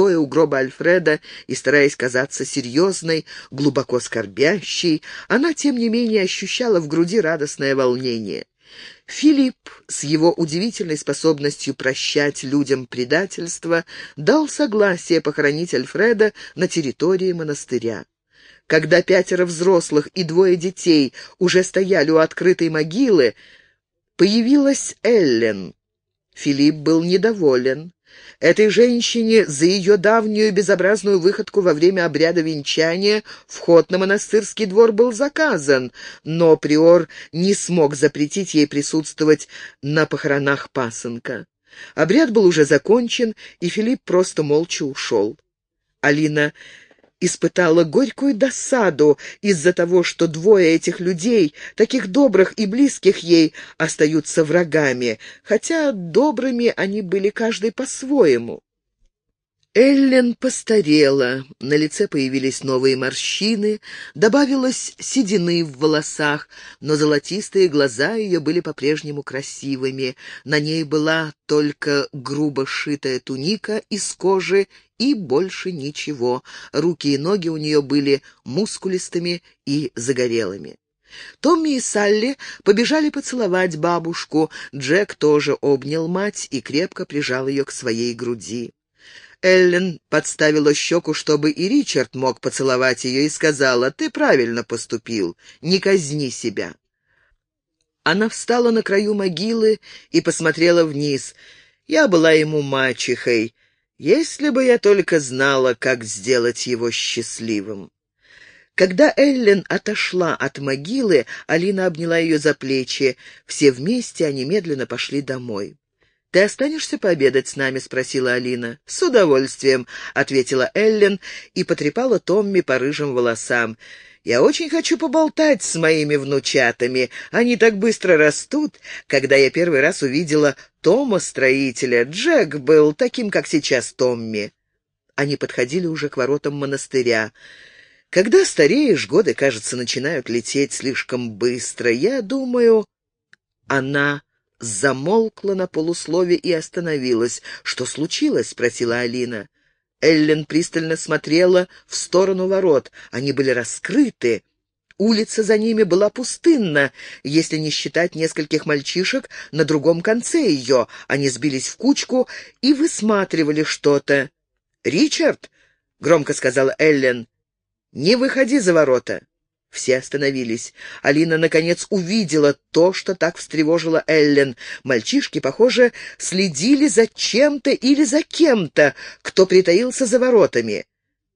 стоя у гроба Альфреда и стараясь казаться серьезной, глубоко скорбящей, она, тем не менее, ощущала в груди радостное волнение. Филипп с его удивительной способностью прощать людям предательство дал согласие похоронить Альфреда на территории монастыря. Когда пятеро взрослых и двое детей уже стояли у открытой могилы, появилась Эллен. Филипп был недоволен. Этой женщине за ее давнюю безобразную выходку во время обряда венчания вход на монастырский двор был заказан, но приор не смог запретить ей присутствовать на похоронах пасынка. Обряд был уже закончен, и Филипп просто молча ушел. Алина испытала горькую досаду из-за того, что двое этих людей, таких добрых и близких ей, остаются врагами, хотя добрыми они были каждый по-своему. Эллен постарела, на лице появились новые морщины, добавилось седины в волосах, но золотистые глаза ее были по-прежнему красивыми. На ней была только грубо сшитая туника из кожи и больше ничего. Руки и ноги у нее были мускулистыми и загорелыми. Томми и Салли побежали поцеловать бабушку. Джек тоже обнял мать и крепко прижал ее к своей груди. Эллен подставила щеку, чтобы и Ричард мог поцеловать ее, и сказала, «Ты правильно поступил, не казни себя». Она встала на краю могилы и посмотрела вниз. Я была ему мачехой, если бы я только знала, как сделать его счастливым. Когда Эллен отошла от могилы, Алина обняла ее за плечи. Все вместе они медленно пошли домой. «Ты останешься пообедать с нами?» — спросила Алина. «С удовольствием», — ответила Эллен и потрепала Томми по рыжим волосам. «Я очень хочу поболтать с моими внучатами. Они так быстро растут. Когда я первый раз увидела Тома-строителя, Джек был таким, как сейчас Томми». Они подходили уже к воротам монастыря. Когда стареешь, годы, кажется, начинают лететь слишком быстро. Я думаю, она замолкла на полуслове и остановилась. «Что случилось?» — спросила Алина. Эллен пристально смотрела в сторону ворот. Они были раскрыты. Улица за ними была пустынна, если не считать нескольких мальчишек на другом конце ее. Они сбились в кучку и высматривали что-то. «Ричард!» — громко сказала Эллен. «Не выходи за ворота!» Все остановились. Алина, наконец, увидела то, что так встревожило Эллен. Мальчишки, похоже, следили за чем-то или за кем-то, кто притаился за воротами.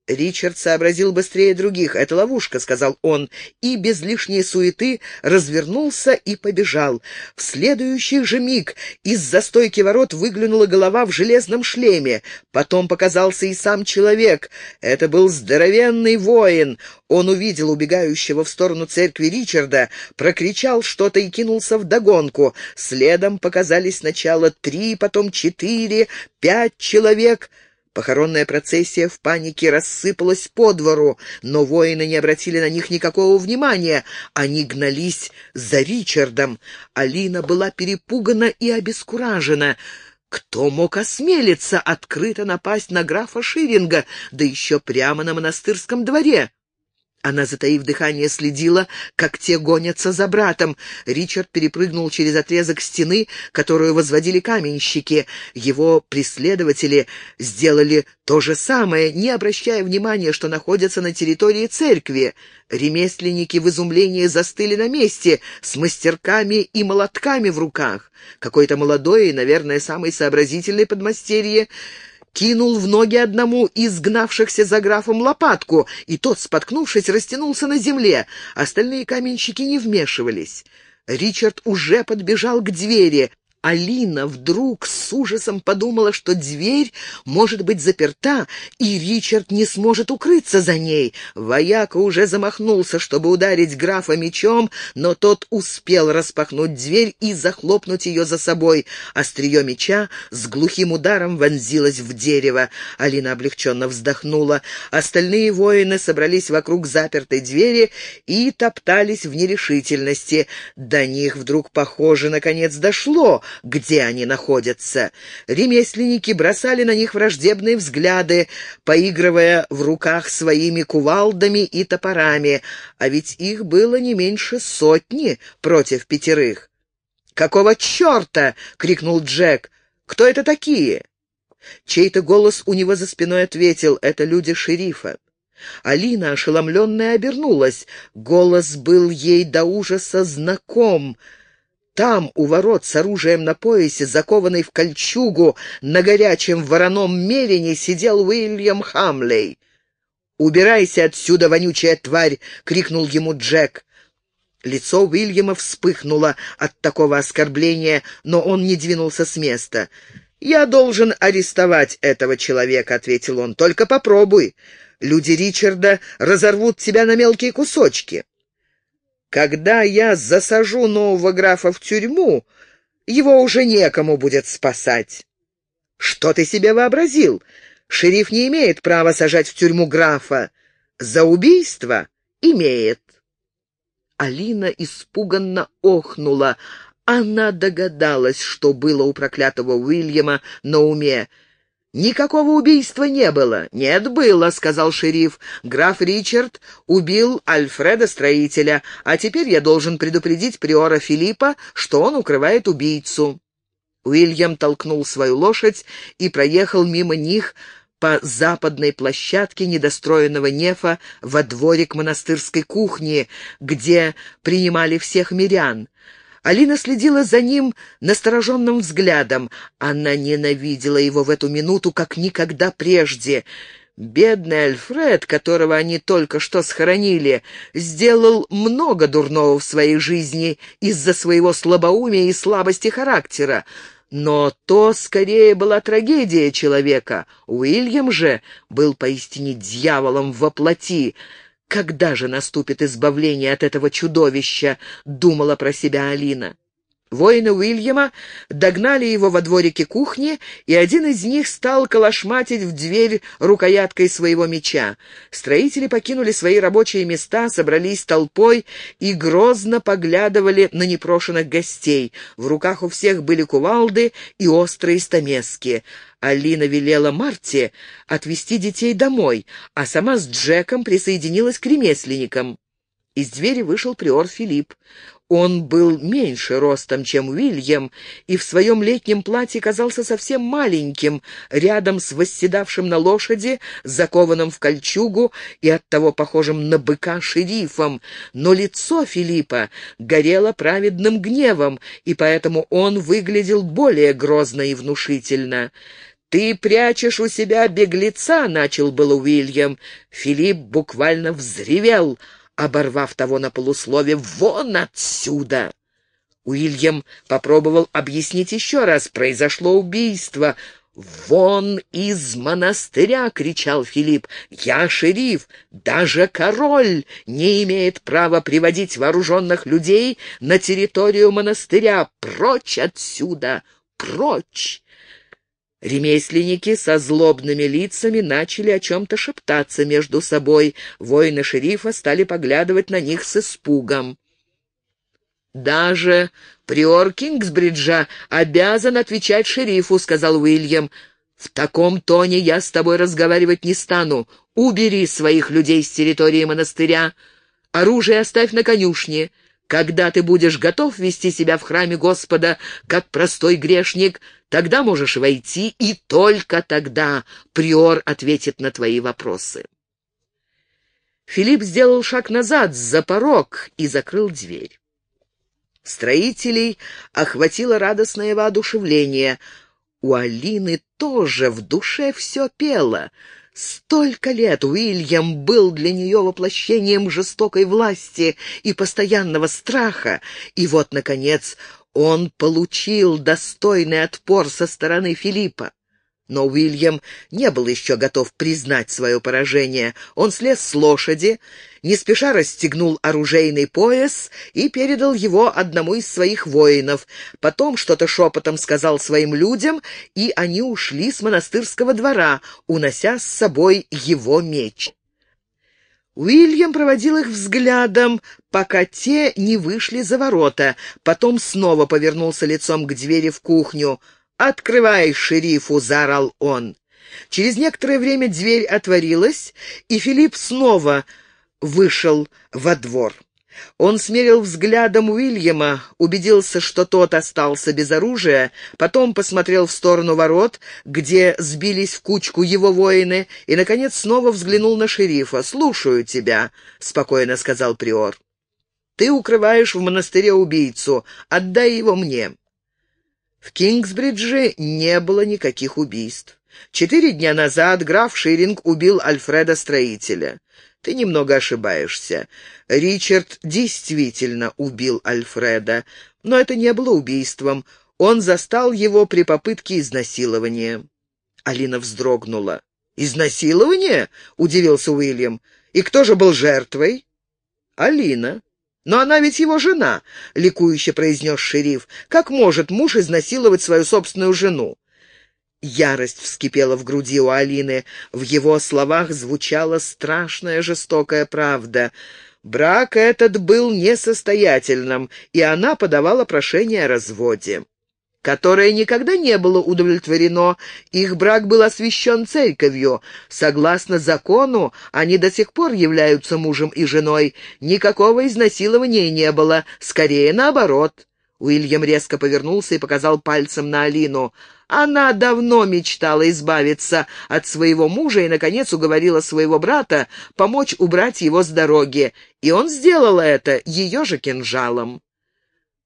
Ричард сообразил быстрее других. «Это ловушка», — сказал он, и без лишней суеты развернулся и побежал. В следующий же миг из застойки ворот выглянула голова в железном шлеме. Потом показался и сам человек. Это был здоровенный воин. Он увидел убегающего в сторону церкви Ричарда, прокричал что-то и кинулся вдогонку. Следом показались сначала три, потом четыре, пять человек — Похоронная процессия в панике рассыпалась по двору, но воины не обратили на них никакого внимания. Они гнались за Ричардом. Алина была перепугана и обескуражена. Кто мог осмелиться открыто напасть на графа Ширинга, да еще прямо на монастырском дворе? Она, затаив дыхание, следила, как те гонятся за братом. Ричард перепрыгнул через отрезок стены, которую возводили каменщики. Его преследователи сделали то же самое, не обращая внимания, что находятся на территории церкви. Ремесленники в изумлении застыли на месте, с мастерками и молотками в руках. Какой-то молодой и, наверное, самый сообразительный подмастерье кинул в ноги одному из гнавшихся за графом лопатку, и тот, споткнувшись, растянулся на земле. Остальные каменщики не вмешивались. Ричард уже подбежал к двери. Алина вдруг с ужасом подумала, что дверь может быть заперта, и Ричард не сможет укрыться за ней. Вояка уже замахнулся, чтобы ударить графа мечом, но тот успел распахнуть дверь и захлопнуть ее за собой. Острие меча с глухим ударом вонзилось в дерево. Алина облегченно вздохнула. Остальные воины собрались вокруг запертой двери и топтались в нерешительности. До них вдруг, похоже, наконец дошло — где они находятся. Ремесленники бросали на них враждебные взгляды, поигрывая в руках своими кувалдами и топорами, а ведь их было не меньше сотни против пятерых. «Какого черта?» — крикнул Джек. «Кто это такие?» Чей-то голос у него за спиной ответил, это люди шерифа. Алина, ошеломленная, обернулась. Голос был ей до ужаса знаком. Там, у ворот, с оружием на поясе, закованный в кольчугу, на горячем вороном мерине сидел Уильям Хамлей. «Убирайся отсюда, вонючая тварь!» — крикнул ему Джек. Лицо Уильяма вспыхнуло от такого оскорбления, но он не двинулся с места. «Я должен арестовать этого человека», — ответил он. «Только попробуй. Люди Ричарда разорвут тебя на мелкие кусочки. Когда я засажу нового графа в тюрьму, его уже некому будет спасать». «Что ты себе вообразил? Шериф не имеет права сажать в тюрьму графа. За убийство имеет». Алина испуганно охнула. Она догадалась, что было у проклятого Уильяма на уме. «Никакого убийства не было». «Нет, было», — сказал шериф. «Граф Ричард убил Альфреда Строителя, а теперь я должен предупредить приора Филиппа, что он укрывает убийцу». Уильям толкнул свою лошадь и проехал мимо них по западной площадке недостроенного нефа во дворик монастырской кухни, где принимали всех мирян. Алина следила за ним настороженным взглядом. Она ненавидела его в эту минуту, как никогда прежде. Бедный Альфред, которого они только что схоронили, сделал много дурного в своей жизни из-за своего слабоумия и слабости характера. Но то скорее была трагедия человека. Уильям же был поистине дьяволом во плоти. «Когда же наступит избавление от этого чудовища?» — думала про себя Алина. Воины Уильяма догнали его во дворике кухни, и один из них стал колошматить в дверь рукояткой своего меча. Строители покинули свои рабочие места, собрались толпой и грозно поглядывали на непрошенных гостей. В руках у всех были кувалды и острые стамески. Алина велела Марте отвезти детей домой, а сама с Джеком присоединилась к ремесленникам. Из двери вышел приор Филипп. Он был меньше ростом, чем Уильям, и в своем летнем платье казался совсем маленьким, рядом с восседавшим на лошади, закованным в кольчугу и оттого похожим на быка шерифом. Но лицо Филиппа горело праведным гневом, и поэтому он выглядел более грозно и внушительно. «Ты прячешь у себя беглеца», — начал было Уильям. Филипп буквально взревел — оборвав того на полуслове «Вон отсюда!» Уильям попробовал объяснить еще раз. Произошло убийство. «Вон из монастыря!» — кричал Филипп. «Я шериф! Даже король не имеет права приводить вооруженных людей на территорию монастыря! Прочь отсюда! Прочь!» Ремесленники со злобными лицами начали о чем-то шептаться между собой. Воины шерифа стали поглядывать на них с испугом. «Даже приор Кингсбриджа обязан отвечать шерифу», — сказал Уильям. «В таком тоне я с тобой разговаривать не стану. Убери своих людей с территории монастыря. Оружие оставь на конюшне. Когда ты будешь готов вести себя в храме Господа, как простой грешник, тогда можешь войти, и только тогда приор ответит на твои вопросы. Филипп сделал шаг назад, за порог, и закрыл дверь. Строителей охватило радостное воодушевление. У Алины тоже в душе все пело — Столько лет Уильям был для нее воплощением жестокой власти и постоянного страха, и вот, наконец, он получил достойный отпор со стороны Филиппа. Но Уильям не был еще готов признать свое поражение. Он слез с лошади, не спеша расстегнул оружейный пояс и передал его одному из своих воинов. Потом что-то шепотом сказал своим людям, и они ушли с монастырского двора, унося с собой его меч. Уильям проводил их взглядом, пока те не вышли за ворота. Потом снова повернулся лицом к двери в кухню. «Открывай шерифу!» — заорал он. Через некоторое время дверь отворилась, и Филипп снова вышел во двор. Он смерил взглядом Уильяма, убедился, что тот остался без оружия, потом посмотрел в сторону ворот, где сбились в кучку его воины, и, наконец, снова взглянул на шерифа. «Слушаю тебя», — спокойно сказал приор. «Ты укрываешь в монастыре убийцу. Отдай его мне». В Кингсбридже не было никаких убийств. Четыре дня назад граф Ширинг убил Альфреда-строителя. Ты немного ошибаешься. Ричард действительно убил Альфреда, но это не было убийством. Он застал его при попытке изнасилования. Алина вздрогнула. «Изнасилование?» — удивился Уильям. «И кто же был жертвой?» «Алина». «Но она ведь его жена», — ликующе произнес шериф. «Как может муж изнасиловать свою собственную жену?» Ярость вскипела в груди у Алины. В его словах звучала страшная жестокая правда. Брак этот был несостоятельным, и она подавала прошение о разводе которое никогда не было удовлетворено. Их брак был освящен церковью. Согласно закону, они до сих пор являются мужем и женой. Никакого изнасилования не было, скорее наоборот. Уильям резко повернулся и показал пальцем на Алину. Она давно мечтала избавиться от своего мужа и, наконец, уговорила своего брата помочь убрать его с дороги. И он сделал это ее же кинжалом.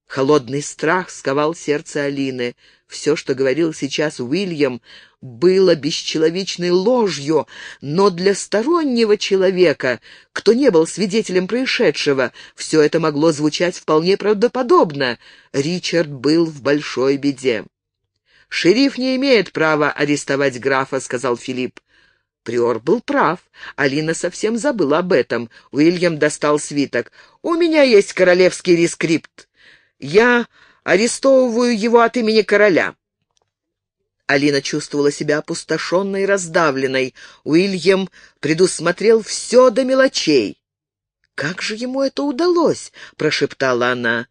Холодный страх сковал сердце Алины. Все, что говорил сейчас Уильям, было бесчеловечной ложью, но для стороннего человека, кто не был свидетелем происшедшего, все это могло звучать вполне правдоподобно. Ричард был в большой беде. «Шериф не имеет права арестовать графа», — сказал Филипп. Приор был прав. Алина совсем забыла об этом. Уильям достал свиток. «У меня есть королевский рескрипт. Я арестовываю его от имени короля». Алина чувствовала себя опустошенной и раздавленной. Уильям предусмотрел все до мелочей. «Как же ему это удалось?» — прошептала она.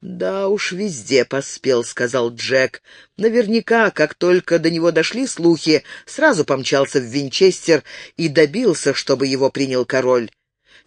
«Да уж везде поспел», — сказал Джек. Наверняка, как только до него дошли слухи, сразу помчался в Винчестер и добился, чтобы его принял король.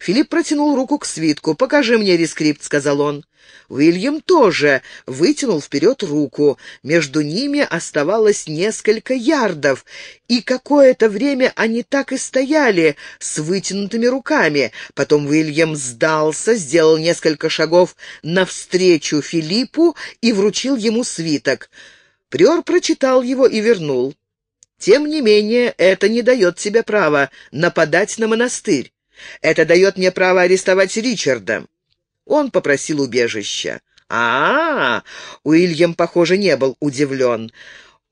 Филипп протянул руку к свитку. «Покажи мне рескрипт», — сказал он. Уильям тоже вытянул вперед руку. Между ними оставалось несколько ярдов, и какое-то время они так и стояли с вытянутыми руками. Потом Уильям сдался, сделал несколько шагов навстречу Филиппу и вручил ему свиток. Приор прочитал его и вернул. Тем не менее, это не дает тебе права нападать на монастырь. Это дает мне право арестовать Ричарда. Он попросил убежища. А, -а, -а Уильям, похоже, не был удивлен.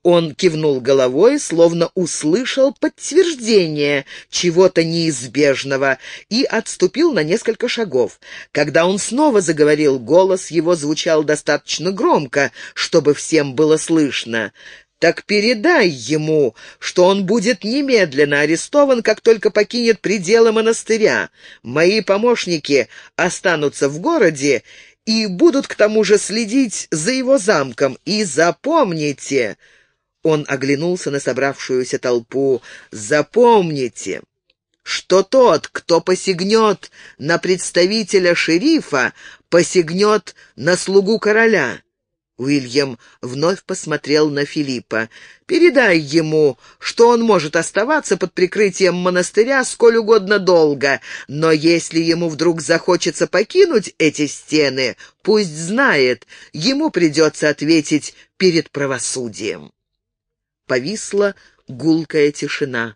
Он кивнул головой, словно услышал подтверждение чего-то неизбежного, и отступил на несколько шагов. Когда он снова заговорил, голос его звучал достаточно громко, чтобы всем было слышно. Так передай ему, что он будет немедленно арестован, как только покинет пределы монастыря. Мои помощники останутся в городе и будут к тому же следить за его замком. И запомните...» Он оглянулся на собравшуюся толпу. «Запомните, что тот, кто посягнет на представителя шерифа, посягнет на слугу короля». Уильям вновь посмотрел на Филиппа. «Передай ему, что он может оставаться под прикрытием монастыря сколь угодно долго, но если ему вдруг захочется покинуть эти стены, пусть знает, ему придется ответить перед правосудием». Повисла гулкая тишина.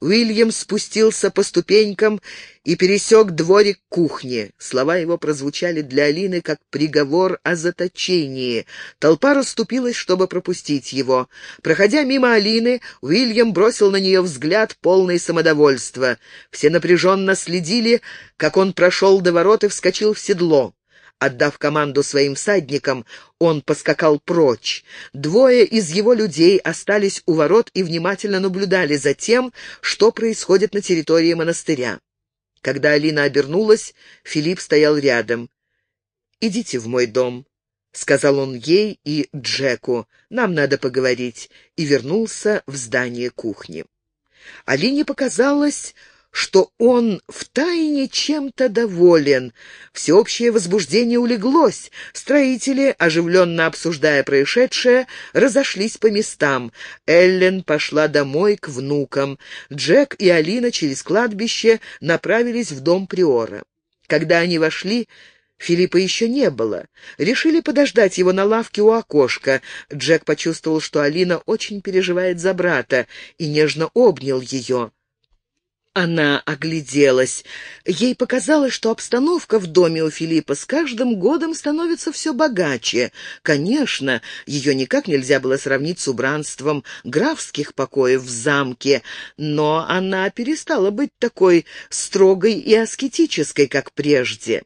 Уильям спустился по ступенькам и пересек дворик кухни. Слова его прозвучали для Алины как приговор о заточении. Толпа расступилась, чтобы пропустить его. Проходя мимо Алины, Уильям бросил на нее взгляд, полный самодовольства. Все напряженно следили, как он прошел до ворот и вскочил в седло. Отдав команду своим всадникам, он поскакал прочь. Двое из его людей остались у ворот и внимательно наблюдали за тем, что происходит на территории монастыря. Когда Алина обернулась, Филипп стоял рядом. «Идите в мой дом», — сказал он ей и Джеку. «Нам надо поговорить», и вернулся в здание кухни. Алине показалось, что он втайне чем-то доволен. Всеобщее возбуждение улеглось. Строители, оживленно обсуждая происшедшее, разошлись по местам. Эллен пошла домой к внукам. Джек и Алина через кладбище направились в дом Приора. Когда они вошли, Филиппа еще не было. Решили подождать его на лавке у окошка. Джек почувствовал, что Алина очень переживает за брата, и нежно обнял ее. Она огляделась. Ей показалось, что обстановка в доме у Филиппа с каждым годом становится все богаче. Конечно, ее никак нельзя было сравнить с убранством графских покоев в замке, но она перестала быть такой строгой и аскетической, как прежде.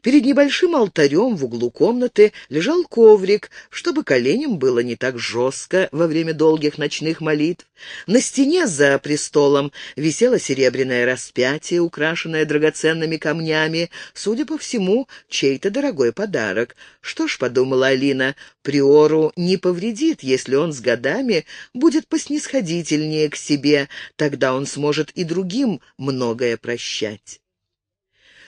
Перед небольшим алтарем в углу комнаты лежал коврик, чтобы коленям было не так жестко во время долгих ночных молитв. На стене за престолом висело серебряное распятие, украшенное драгоценными камнями, судя по всему, чей-то дорогой подарок. Что ж, подумала Алина, приору не повредит, если он с годами будет поснисходительнее к себе, тогда он сможет и другим многое прощать.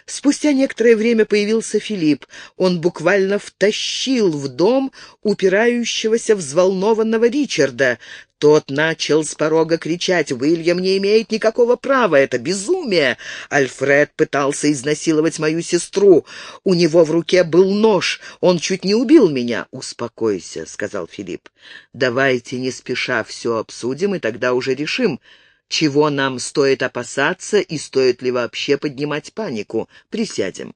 Спустя некоторое время появился Филипп. Он буквально втащил в дом упирающегося взволнованного Ричарда. Тот начал с порога кричать «Уильям не имеет никакого права, это безумие! Альфред пытался изнасиловать мою сестру. У него в руке был нож, он чуть не убил меня». «Успокойся», — сказал Филипп. «Давайте не спеша все обсудим, и тогда уже решим, чего нам стоит опасаться и стоит ли вообще поднимать панику. Присядем.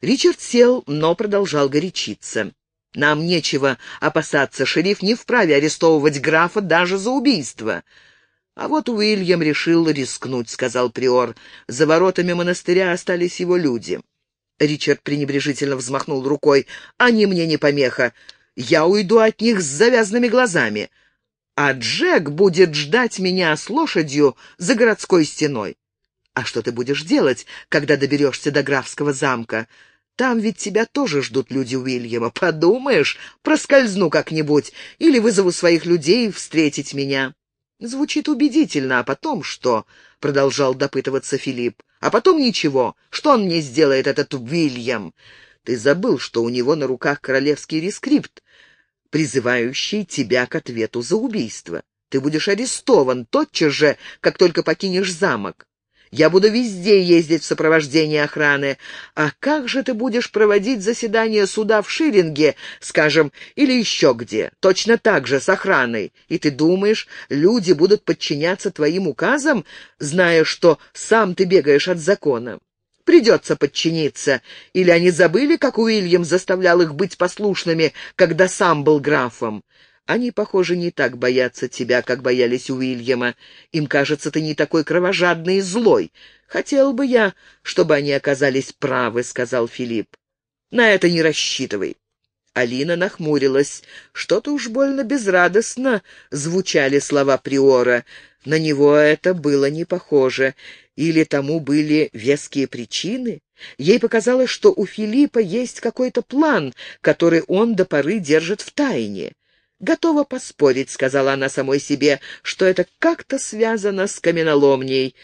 Ричард сел, но продолжал горячиться. «Нам нечего опасаться, шериф не вправе арестовывать графа даже за убийство». «А вот Уильям решил рискнуть», — сказал приор. «За воротами монастыря остались его люди». Ричард пренебрежительно взмахнул рукой. «Они мне не помеха. Я уйду от них с завязанными глазами а Джек будет ждать меня с лошадью за городской стеной. А что ты будешь делать, когда доберешься до графского замка? Там ведь тебя тоже ждут люди Уильяма. Подумаешь, проскользну как-нибудь или вызову своих людей встретить меня. Звучит убедительно, а потом что? Продолжал допытываться Филипп. А потом ничего. Что он мне сделает, этот Уильям? Ты забыл, что у него на руках королевский рескрипт призывающий тебя к ответу за убийство. Ты будешь арестован тотчас же, как только покинешь замок. Я буду везде ездить в сопровождении охраны. А как же ты будешь проводить заседание суда в Ширинге, скажем, или еще где? Точно так же, с охраной. И ты думаешь, люди будут подчиняться твоим указам, зная, что сам ты бегаешь от закона? Придется подчиниться. Или они забыли, как Уильям заставлял их быть послушными, когда сам был графом? Они, похоже, не так боятся тебя, как боялись Уильяма. Им кажется, ты не такой кровожадный и злой. Хотел бы я, чтобы они оказались правы, — сказал Филипп. На это не рассчитывай. Алина нахмурилась. Что-то уж больно безрадостно звучали слова Приора. На него это было не похоже. Или тому были веские причины? Ей показалось, что у Филиппа есть какой-то план, который он до поры держит в тайне. «Готова поспорить», — сказала она самой себе, — «что это как-то связано с каменоломней».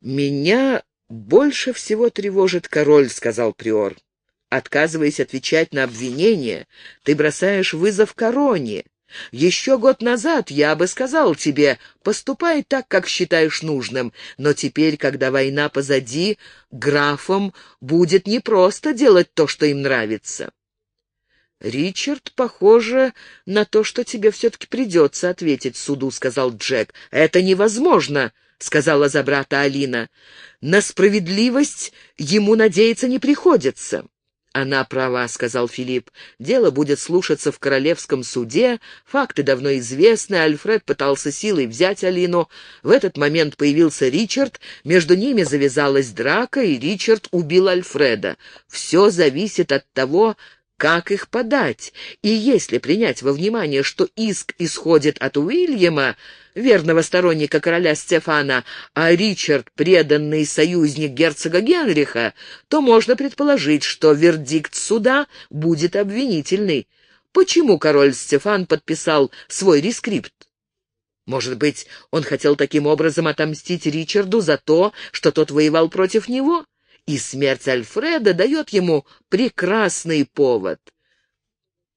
«Меня больше всего тревожит король», — сказал Приор. «Отказываясь отвечать на обвинения, ты бросаешь вызов короне. Еще год назад я бы сказал тебе, поступай так, как считаешь нужным, но теперь, когда война позади, графам будет непросто делать то, что им нравится. «Ричард, похоже на то, что тебе все-таки придется ответить суду», — сказал Джек. «Это невозможно», — сказала за брата Алина. «На справедливость ему надеяться не приходится». «Она права», — сказал Филипп. «Дело будет слушаться в королевском суде. Факты давно известны. Альфред пытался силой взять Алину. В этот момент появился Ричард. Между ними завязалась драка, и Ричард убил Альфреда. Все зависит от того, как их подать, и если принять во внимание, что иск исходит от Уильяма, верного сторонника короля Стефана, а Ричард — преданный союзник герцога Генриха, то можно предположить, что вердикт суда будет обвинительный. Почему король Стефан подписал свой рескрипт? Может быть, он хотел таким образом отомстить Ричарду за то, что тот воевал против него? И смерть Альфреда дает ему прекрасный повод.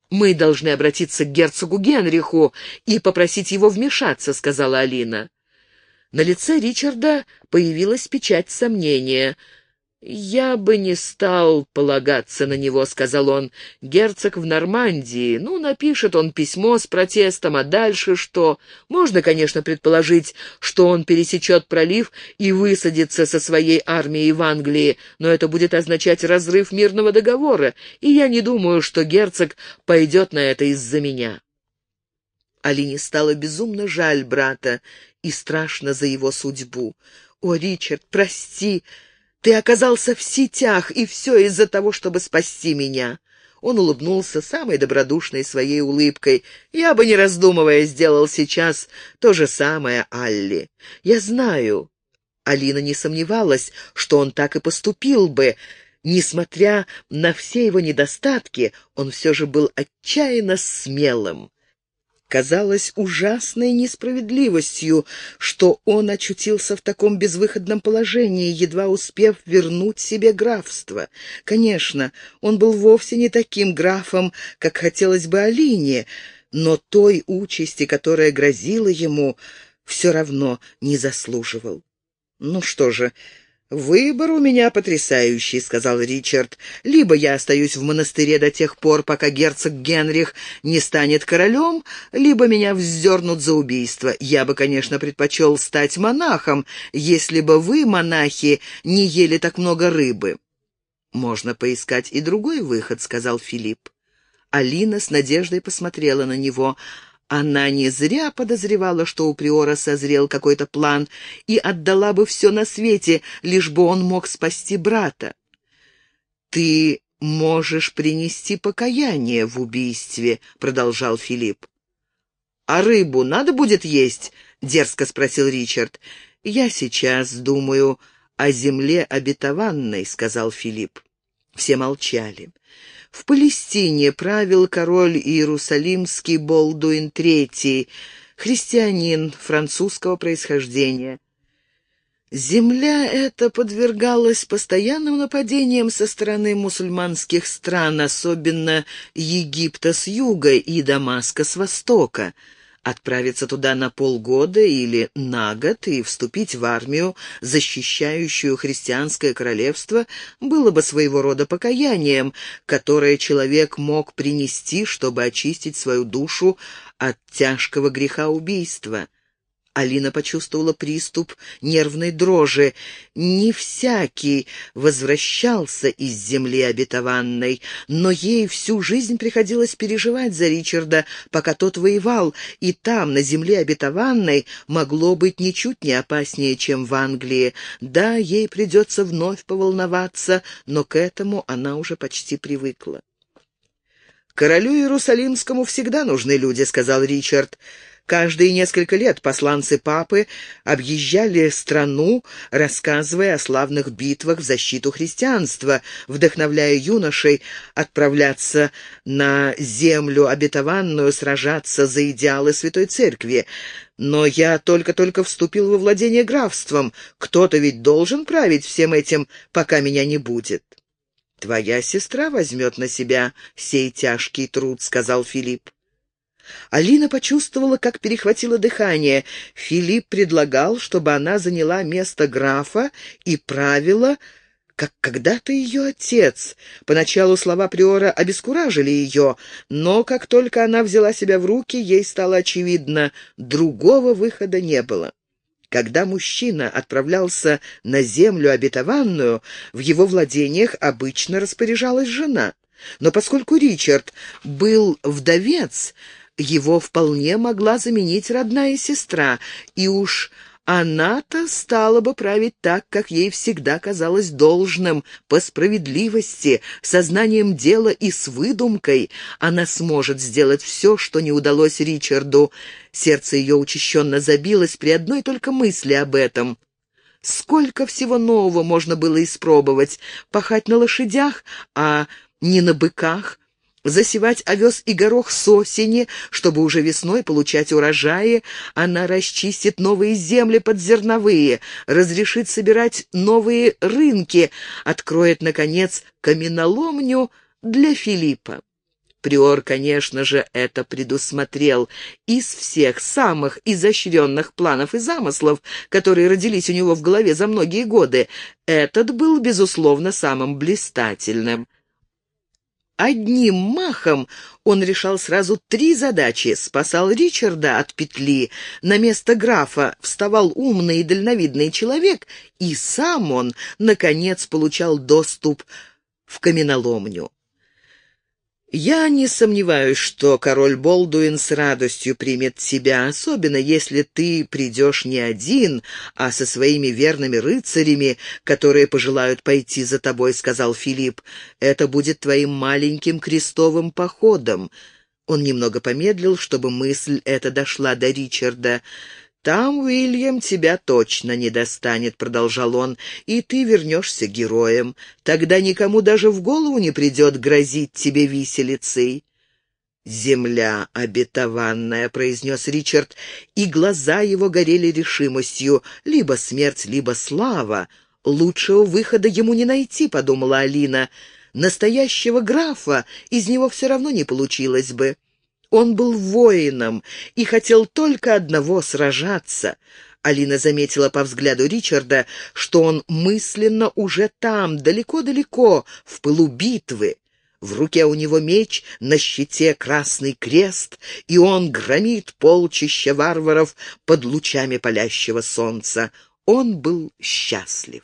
«Мы должны обратиться к герцогу Генриху и попросить его вмешаться», — сказала Алина. На лице Ричарда появилась печать сомнения — «Я бы не стал полагаться на него», — сказал он. «Герцог в Нормандии. Ну, напишет он письмо с протестом, а дальше что? Можно, конечно, предположить, что он пересечет пролив и высадится со своей армией в Англии, но это будет означать разрыв мирного договора, и я не думаю, что герцог пойдет на это из-за меня». Алине стало безумно жаль брата и страшно за его судьбу. «О, Ричард, прости!» Ты оказался в сетях, и все из-за того, чтобы спасти меня». Он улыбнулся самой добродушной своей улыбкой. «Я бы, не раздумывая, сделал сейчас то же самое, Алли. Я знаю». Алина не сомневалась, что он так и поступил бы. Несмотря на все его недостатки, он все же был отчаянно смелым. Казалось ужасной несправедливостью, что он очутился в таком безвыходном положении, едва успев вернуть себе графство. Конечно, он был вовсе не таким графом, как хотелось бы Алине, но той участи, которая грозила ему, все равно не заслуживал. Ну что же, «Выбор у меня потрясающий», — сказал Ричард. «Либо я остаюсь в монастыре до тех пор, пока герцог Генрих не станет королем, либо меня вздернут за убийство. Я бы, конечно, предпочел стать монахом, если бы вы, монахи, не ели так много рыбы». «Можно поискать и другой выход», — сказал Филипп. Алина с надеждой посмотрела на него. Она не зря подозревала, что у Приора созрел какой-то план, и отдала бы все на свете, лишь бы он мог спасти брата. «Ты можешь принести покаяние в убийстве», — продолжал Филипп. «А рыбу надо будет есть?» — дерзко спросил Ричард. «Я сейчас думаю о земле обетованной», — сказал Филипп. Все молчали. В Палестине правил король Иерусалимский Болдуин III, христианин французского происхождения. Земля эта подвергалась постоянным нападениям со стороны мусульманских стран, особенно Египта с юга и Дамаска с востока. Отправиться туда на полгода или на год и вступить в армию, защищающую христианское королевство, было бы своего рода покаянием, которое человек мог принести, чтобы очистить свою душу от тяжкого греха убийства. Алина почувствовала приступ нервной дрожи. Не всякий возвращался из земли обетованной, но ей всю жизнь приходилось переживать за Ричарда, пока тот воевал, и там, на земле обетованной, могло быть ничуть не опаснее, чем в Англии. Да, ей придется вновь поволноваться, но к этому она уже почти привыкла. «Королю Иерусалимскому всегда нужны люди», — сказал Ричард. Каждые несколько лет посланцы папы объезжали страну, рассказывая о славных битвах в защиту христианства, вдохновляя юношей отправляться на землю обетованную, сражаться за идеалы Святой Церкви. Но я только-только вступил во владение графством. Кто-то ведь должен править всем этим, пока меня не будет. «Твоя сестра возьмет на себя сей тяжкий труд», — сказал Филипп. Алина почувствовала, как перехватило дыхание. Филипп предлагал, чтобы она заняла место графа и правила, как когда-то ее отец. Поначалу слова Приора обескуражили ее, но как только она взяла себя в руки, ей стало очевидно, другого выхода не было. Когда мужчина отправлялся на землю обетованную, в его владениях обычно распоряжалась жена. Но поскольку Ричард был вдовец, его вполне могла заменить родная сестра, и уж она-то стала бы править так, как ей всегда казалось должным, по справедливости, сознанием дела и с выдумкой. Она сможет сделать все, что не удалось Ричарду. Сердце ее учащенно забилось при одной только мысли об этом. Сколько всего нового можно было испробовать. Пахать на лошадях, а не на быках — засевать овес и горох с осени, чтобы уже весной получать урожаи. Она расчистит новые земли под зерновые, разрешит собирать новые рынки, откроет, наконец, каменоломню для Филиппа. Приор, конечно же, это предусмотрел. Из всех самых изощренных планов и замыслов, которые родились у него в голове за многие годы, этот был, безусловно, самым блистательным. Одним махом он решал сразу три задачи. Спасал Ричарда от петли, на место графа вставал умный и дальновидный человек, и сам он, наконец, получал доступ в каменоломню. «Я не сомневаюсь, что король Болдуин с радостью примет тебя, особенно если ты придешь не один, а со своими верными рыцарями, которые пожелают пойти за тобой», — сказал Филипп. «Это будет твоим маленьким крестовым походом». Он немного помедлил, чтобы мысль эта дошла до Ричарда. «Там, Уильям, тебя точно не достанет», — продолжал он, — «и ты вернешься героем. Тогда никому даже в голову не придет грозить тебе виселицей». «Земля обетованная», — произнес Ричард, и глаза его горели решимостью. «Либо смерть, либо слава. Лучшего выхода ему не найти», — подумала Алина. «Настоящего графа из него все равно не получилось бы». Он был воином и хотел только одного — сражаться. Алина заметила по взгляду Ричарда, что он мысленно уже там, далеко-далеко, в пылу битвы. В руке у него меч, на щите красный крест, и он громит полчища варваров под лучами палящего солнца. Он был счастлив.